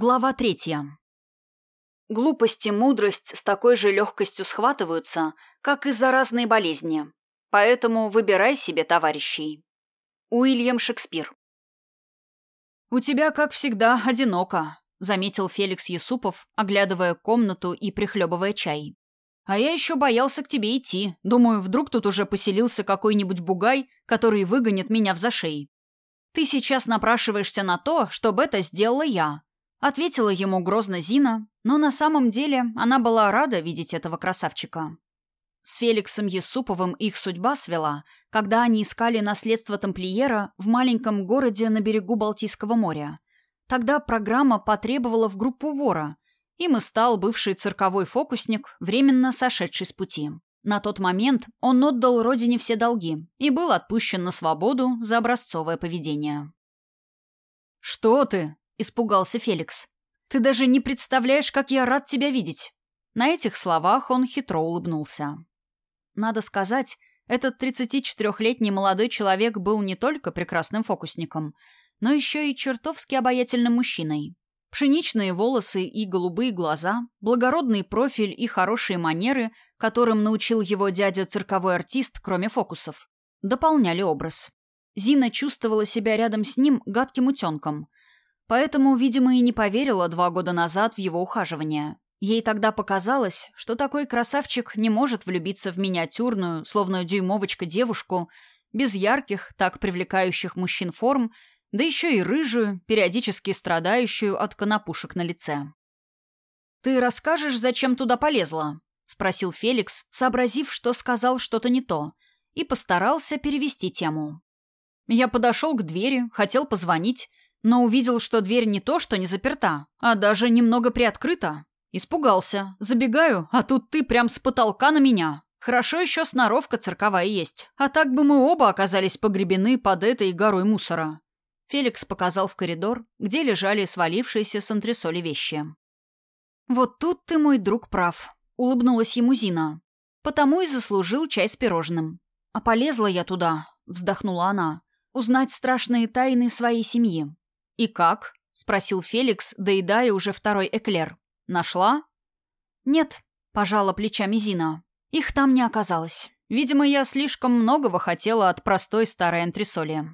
Глава третья. Глупость и мудрость с такой же легкостью схватываются, как и заразные болезни. Поэтому выбирай себе товарищей. Уильям Шекспир. «У тебя, как всегда, одиноко», — заметил Феликс Есупов, оглядывая комнату и прихлебывая чай. «А я еще боялся к тебе идти. Думаю, вдруг тут уже поселился какой-нибудь бугай, который выгонит меня в зашей. Ты сейчас напрашиваешься на то, чтобы это сделала я, Ответила ему грозно Зина, но на самом деле она была рада видеть этого красавчика. С Феликсом Есуповым их судьба свела, когда они искали наследство тамплиера в маленьком городе на берегу Балтийского моря. Тогда программа потребовала в группу вора. Им и стал бывший цирковой фокусник, временно сошедший с пути. На тот момент он отдал родине все долги и был отпущен на свободу за образцовое поведение. «Что ты?» Испугался Феликс. «Ты даже не представляешь, как я рад тебя видеть!» На этих словах он хитро улыбнулся. Надо сказать, этот 34-летний молодой человек был не только прекрасным фокусником, но еще и чертовски обаятельным мужчиной. Пшеничные волосы и голубые глаза, благородный профиль и хорошие манеры, которым научил его дядя-цирковой артист, кроме фокусов, дополняли образ. Зина чувствовала себя рядом с ним гадким утенком, Поэтому, видимо, и не поверила два года назад в его ухаживание. Ей тогда показалось, что такой красавчик не может влюбиться в миниатюрную, словно дюймовочка девушку, без ярких, так привлекающих мужчин форм, да еще и рыжую, периодически страдающую от конопушек на лице. «Ты расскажешь, зачем туда полезла?» — спросил Феликс, сообразив, что сказал что-то не то, и постарался перевести тему. Я подошел к двери, хотел позвонить, но увидел, что дверь не то, что не заперта, а даже немного приоткрыта. Испугался. Забегаю, а тут ты прям с потолка на меня. Хорошо еще сноровка цирковая есть, а так бы мы оба оказались погребены под этой горой мусора. Феликс показал в коридор, где лежали свалившиеся с антресоли вещи. «Вот тут ты, мой друг, прав», — улыбнулась ему Зина. «Потому и заслужил чай с пирожным. А полезла я туда», — вздохнула она, — «узнать страшные тайны своей семьи. «И как?» — спросил Феликс, доедая уже второй эклер. «Нашла?» «Нет», — пожала плечами Зина. «Их там не оказалось. Видимо, я слишком многого хотела от простой старой антресоли».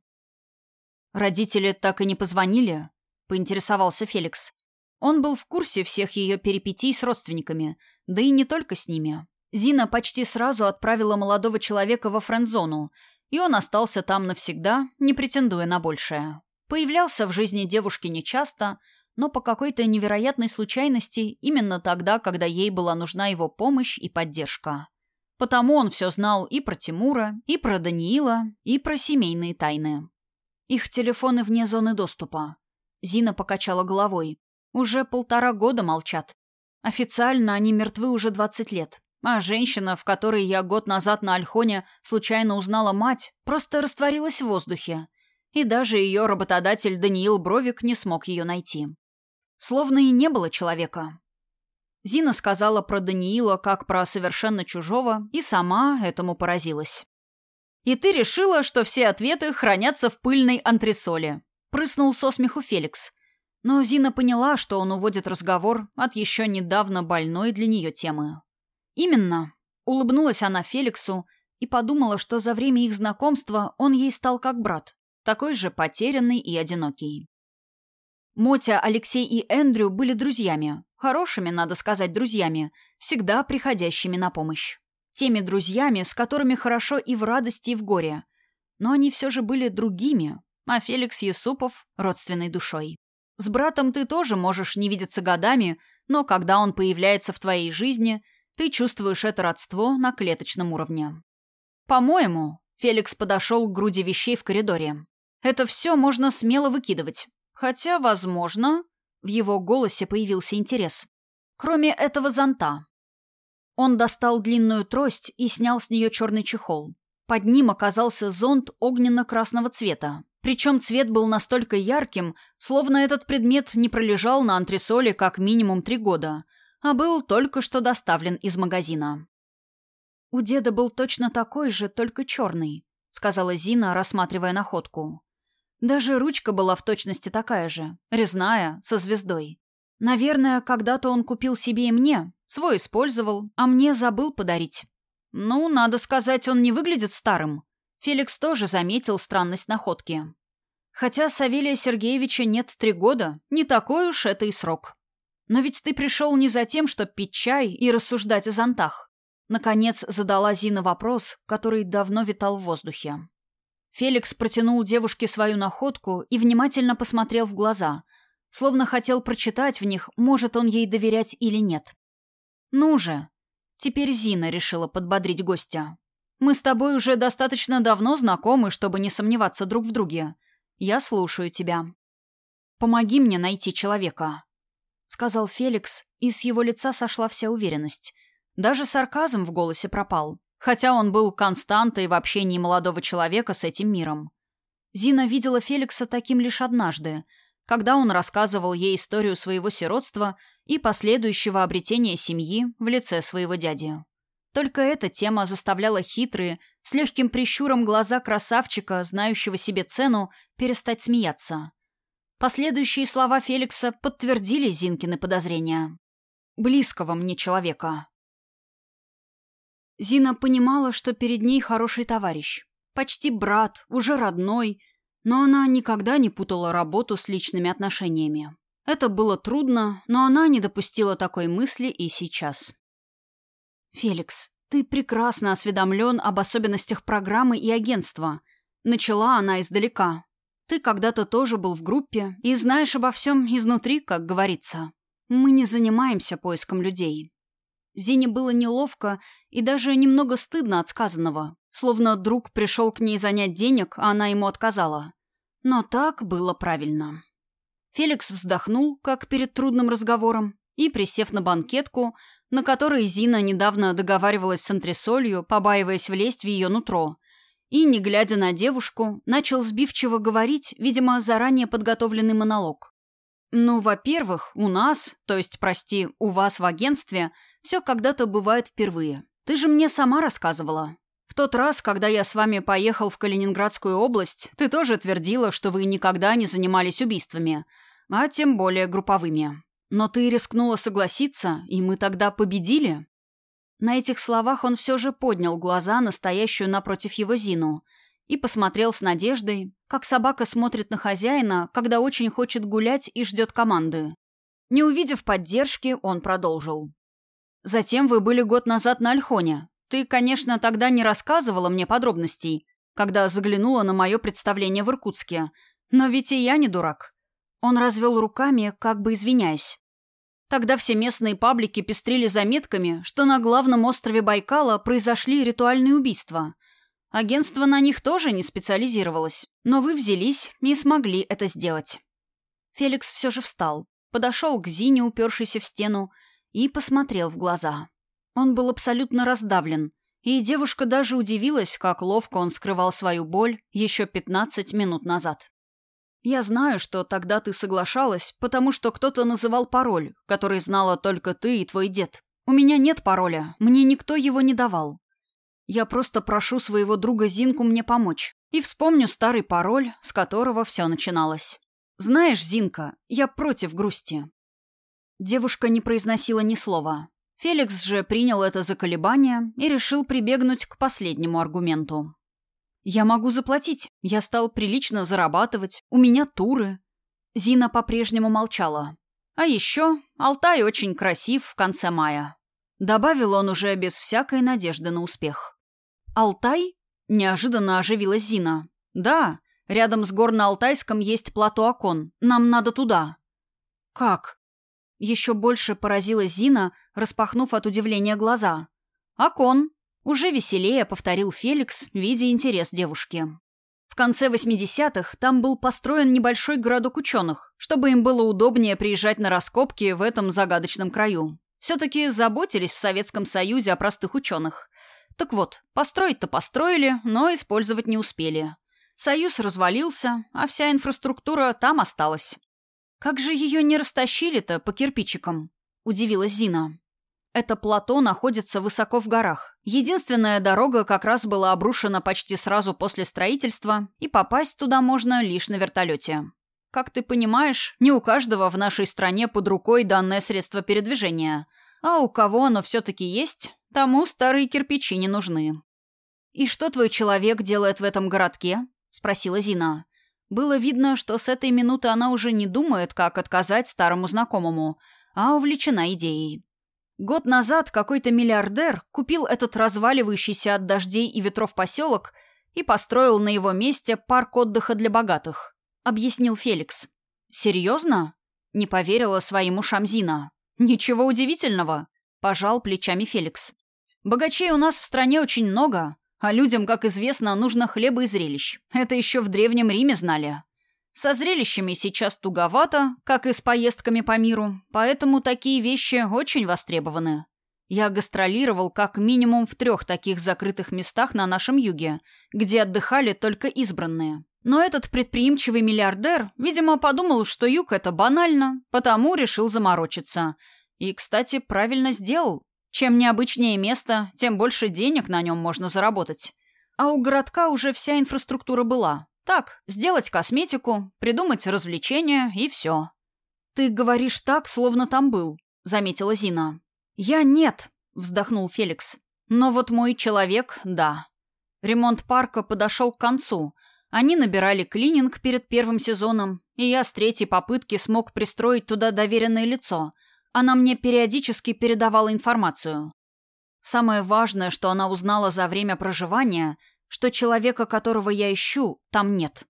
«Родители так и не позвонили?» — поинтересовался Феликс. Он был в курсе всех ее перипетий с родственниками, да и не только с ними. Зина почти сразу отправила молодого человека во френд-зону, и он остался там навсегда, не претендуя на большее. Появлялся в жизни девушки нечасто, но по какой-то невероятной случайности именно тогда, когда ей была нужна его помощь и поддержка. Потому он все знал и про Тимура, и про Даниила, и про семейные тайны. Их телефоны вне зоны доступа. Зина покачала головой. Уже полтора года молчат. Официально они мертвы уже 20 лет. А женщина, в которой я год назад на Альхоне случайно узнала мать, просто растворилась в воздухе и даже ее работодатель Даниил Бровик не смог ее найти. Словно и не было человека. Зина сказала про Даниила как про совершенно чужого, и сама этому поразилась. «И ты решила, что все ответы хранятся в пыльной антресоле», — прыснул со смеху Феликс. Но Зина поняла, что он уводит разговор от еще недавно больной для нее темы. «Именно», — улыбнулась она Феликсу и подумала, что за время их знакомства он ей стал как брат такой же потерянный и одинокий. Мотя, Алексей и Эндрю были друзьями, хорошими, надо сказать, друзьями, всегда приходящими на помощь. Теми друзьями, с которыми хорошо и в радости, и в горе. Но они все же были другими, а Феликс Есупов — родственной душой. С братом ты тоже можешь не видеться годами, но когда он появляется в твоей жизни, ты чувствуешь это родство на клеточном уровне. По-моему, Феликс подошел к груди вещей в коридоре. Это все можно смело выкидывать. Хотя, возможно, в его голосе появился интерес. Кроме этого зонта. Он достал длинную трость и снял с нее черный чехол. Под ним оказался зонт огненно-красного цвета. Причем цвет был настолько ярким, словно этот предмет не пролежал на антресоле как минимум три года, а был только что доставлен из магазина. У деда был точно такой же, только черный, сказала Зина, рассматривая находку. Даже ручка была в точности такая же, резная, со звездой. Наверное, когда-то он купил себе и мне, свой использовал, а мне забыл подарить. Ну, надо сказать, он не выглядит старым. Феликс тоже заметил странность находки. Хотя Савелия Сергеевича нет три года, не такой уж это и срок. Но ведь ты пришел не за тем, чтобы пить чай и рассуждать о зонтах. Наконец задала Зина вопрос, который давно витал в воздухе. Феликс протянул девушке свою находку и внимательно посмотрел в глаза, словно хотел прочитать в них, может он ей доверять или нет. «Ну же!» Теперь Зина решила подбодрить гостя. «Мы с тобой уже достаточно давно знакомы, чтобы не сомневаться друг в друге. Я слушаю тебя. Помоги мне найти человека», — сказал Феликс, и с его лица сошла вся уверенность. Даже сарказм в голосе пропал хотя он был константой в общении молодого человека с этим миром. Зина видела Феликса таким лишь однажды, когда он рассказывал ей историю своего сиротства и последующего обретения семьи в лице своего дяди. Только эта тема заставляла хитрые, с легким прищуром глаза красавчика, знающего себе цену, перестать смеяться. Последующие слова Феликса подтвердили Зинкины подозрения. «Близкого мне человека», Зина понимала, что перед ней хороший товарищ. Почти брат, уже родной, но она никогда не путала работу с личными отношениями. Это было трудно, но она не допустила такой мысли и сейчас. «Феликс, ты прекрасно осведомлен об особенностях программы и агентства», Начала она издалека. «Ты когда-то тоже был в группе и знаешь обо всем изнутри, как говорится. Мы не занимаемся поиском людей. Зине было неловко и даже немного стыдно от сказанного, словно друг пришел к ней занять денег, а она ему отказала. Но так было правильно. Феликс вздохнул, как перед трудным разговором, и, присев на банкетку, на которой Зина недавно договаривалась с антресолью, побаиваясь влезть в ее нутро, и, не глядя на девушку, начал сбивчиво говорить, видимо, заранее подготовленный монолог. «Ну, во-первых, у нас, то есть, прости, у вас в агентстве – все когда-то бывает впервые. Ты же мне сама рассказывала. В тот раз, когда я с вами поехал в Калининградскую область, ты тоже твердила, что вы никогда не занимались убийствами, а тем более групповыми. Но ты рискнула согласиться, и мы тогда победили?» На этих словах он все же поднял глаза настоящую напротив его Зину и посмотрел с надеждой, как собака смотрит на хозяина, когда очень хочет гулять и ждет команды. Не увидев поддержки, он продолжил. Затем вы были год назад на Альхоне. Ты, конечно, тогда не рассказывала мне подробностей, когда заглянула на мое представление в Иркутске. Но ведь и я не дурак. Он развел руками, как бы извиняясь. Тогда все местные паблики пестрили заметками, что на главном острове Байкала произошли ритуальные убийства. Агентство на них тоже не специализировалось, но вы взялись и смогли это сделать. Феликс все же встал, подошел к Зине, упершейся в стену, и посмотрел в глаза. Он был абсолютно раздавлен, и девушка даже удивилась, как ловко он скрывал свою боль еще пятнадцать минут назад. «Я знаю, что тогда ты соглашалась, потому что кто-то называл пароль, который знала только ты и твой дед. У меня нет пароля, мне никто его не давал. Я просто прошу своего друга Зинку мне помочь и вспомню старый пароль, с которого все начиналось. Знаешь, Зинка, я против грусти. Девушка не произносила ни слова. Феликс же принял это за колебание и решил прибегнуть к последнему аргументу. «Я могу заплатить. Я стал прилично зарабатывать. У меня туры». Зина по-прежнему молчала. «А еще Алтай очень красив в конце мая». Добавил он уже без всякой надежды на успех. «Алтай?» — неожиданно оживилась Зина. «Да, рядом с Горно-Алтайском есть плато Акон. Нам надо туда». «Как?» Еще больше поразила Зина, распахнув от удивления глаза. «Акон!» — уже веселее повторил Феликс, видя интерес девушки. В конце 80-х там был построен небольшой городок ученых, чтобы им было удобнее приезжать на раскопки в этом загадочном краю. Все-таки заботились в Советском Союзе о простых ученых. Так вот, построить-то построили, но использовать не успели. Союз развалился, а вся инфраструктура там осталась. «Как же ее не растащили-то по кирпичикам?» — удивилась Зина. Это плато находится высоко в горах. Единственная дорога как раз была обрушена почти сразу после строительства, и попасть туда можно лишь на вертолете. как ты понимаешь, не у каждого в нашей стране под рукой данное средство передвижения. А у кого оно все-таки есть, тому старые кирпичи не нужны. «И что твой человек делает в этом городке?» — спросила Зина. Было видно, что с этой минуты она уже не думает, как отказать старому знакомому, а увлечена идеей. Год назад какой-то миллиардер купил этот разваливающийся от дождей и ветров поселок и построил на его месте парк отдыха для богатых, объяснил Феликс. Серьезно? Не поверила своим ушам Зина. Ничего удивительного, пожал плечами Феликс. Богачей у нас в стране очень много, а людям, как известно, нужно хлеба и зрелищ. Это еще в Древнем Риме знали. Со зрелищами сейчас туговато, как и с поездками по миру, поэтому такие вещи очень востребованы. Я гастролировал как минимум в трех таких закрытых местах на нашем юге, где отдыхали только избранные. Но этот предприимчивый миллиардер, видимо, подумал, что юг — это банально, потому решил заморочиться. И, кстати, правильно сделал. Чем необычнее место, тем больше денег на нем можно заработать. А у городка уже вся инфраструктура была, так, сделать косметику, придумать развлечения и все. «Ты говоришь так, словно там был», — заметила Зина. «Я нет», — вздохнул Феликс. «Но вот мой человек — да». Ремонт парка подошел к концу. Они набирали клининг перед первым сезоном, и я с третьей попытки смог пристроить туда доверенное лицо. Она мне периодически передавала информацию. Самое важное, что она узнала за время проживания — что человека, которого я ищу, там нет.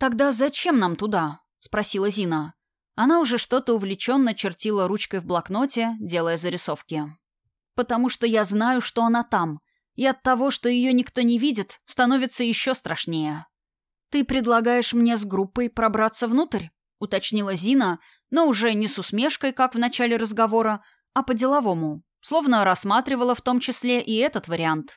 «Тогда зачем нам туда?» — спросила Зина. Она уже что-то увлеченно чертила ручкой в блокноте, делая зарисовки. «Потому что я знаю, что она там, и от того, что ее никто не видит, становится еще страшнее». «Ты предлагаешь мне с группой пробраться внутрь?» — уточнила Зина, но уже не с усмешкой, как в начале разговора, а по-деловому, словно рассматривала в том числе и этот вариант.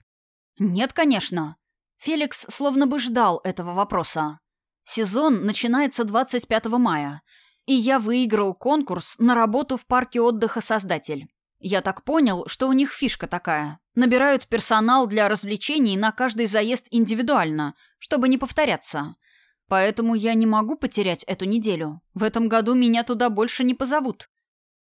«Нет, конечно», Феликс словно бы ждал этого вопроса. Сезон начинается 25 мая, и я выиграл конкурс на работу в парке отдыха «Создатель». Я так понял, что у них фишка такая. Набирают персонал для развлечений на каждый заезд индивидуально, чтобы не повторяться. Поэтому я не могу потерять эту неделю. В этом году меня туда больше не позовут.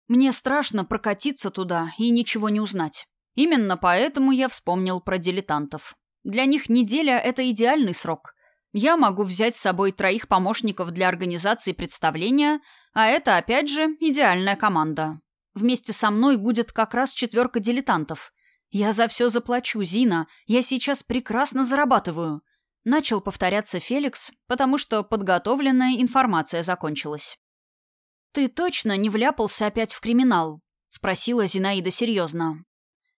Мне страшно прокатиться туда и ничего не узнать. Именно поэтому я вспомнил про дилетантов. Для них неделя — это идеальный срок. Я могу взять с собой троих помощников для организации представления, а это, опять же, идеальная команда. Вместе со мной будет как раз четверка дилетантов. Я за все заплачу, Зина. Я сейчас прекрасно зарабатываю. Начал повторяться Феликс, потому что подготовленная информация закончилась. «Ты точно не вляпался опять в криминал?» — спросила Зинаида серьезно.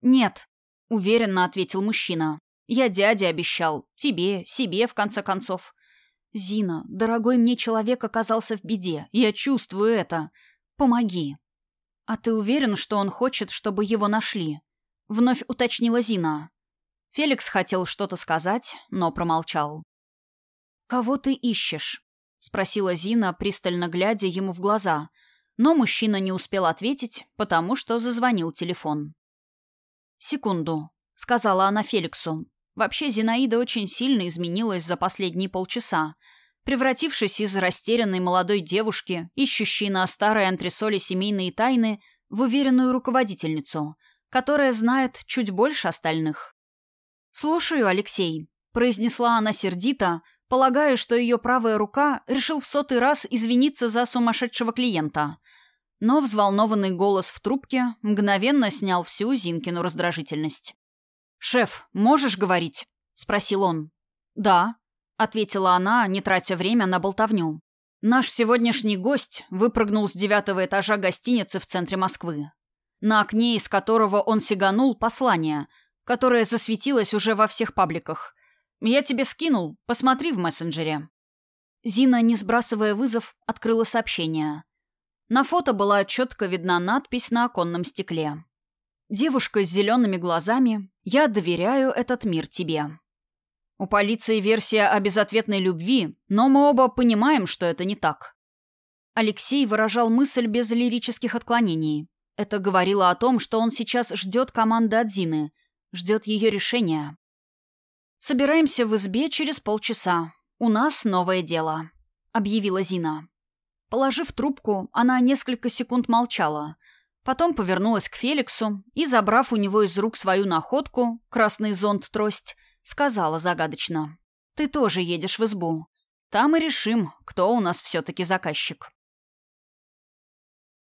«Нет», — уверенно ответил мужчина. Я дяде обещал. Тебе, себе, в конце концов. Зина, дорогой мне человек оказался в беде. Я чувствую это. Помоги. А ты уверен, что он хочет, чтобы его нашли? Вновь уточнила Зина. Феликс хотел что-то сказать, но промолчал. «Кого ты ищешь?» — спросила Зина, пристально глядя ему в глаза. Но мужчина не успел ответить, потому что зазвонил телефон. «Секунду», — сказала она Феликсу. Вообще Зинаида очень сильно изменилась за последние полчаса, превратившись из растерянной молодой девушки, ищущей на старой антресоле семейные тайны, в уверенную руководительницу, которая знает чуть больше остальных. «Слушаю, Алексей», — произнесла она сердито, полагая, что ее правая рука решил в сотый раз извиниться за сумасшедшего клиента. Но взволнованный голос в трубке мгновенно снял всю Зинкину раздражительность. «Шеф, можешь говорить?» — спросил он. «Да», — ответила она, не тратя время на болтовню. «Наш сегодняшний гость выпрыгнул с девятого этажа гостиницы в центре Москвы. На окне, из которого он сиганул, послание, которое засветилось уже во всех пабликах. Я тебе скинул, посмотри в мессенджере». Зина, не сбрасывая вызов, открыла сообщение. На фото была четко видна надпись на оконном стекле. Девушка с зелеными глазами, я доверяю этот мир тебе. У полиции версия о безответной любви, но мы оба понимаем, что это не так. Алексей выражал мысль без лирических отклонений. Это говорило о том, что он сейчас ждет команды от Зины, ждет ее решения. «Собираемся в избе через полчаса. У нас новое дело», — объявила Зина. Положив трубку, она несколько секунд молчала. Потом повернулась к Феликсу и, забрав у него из рук свою находку, красный зонт-трость, сказала загадочно. «Ты тоже едешь в избу. Там и решим, кто у нас все-таки заказчик».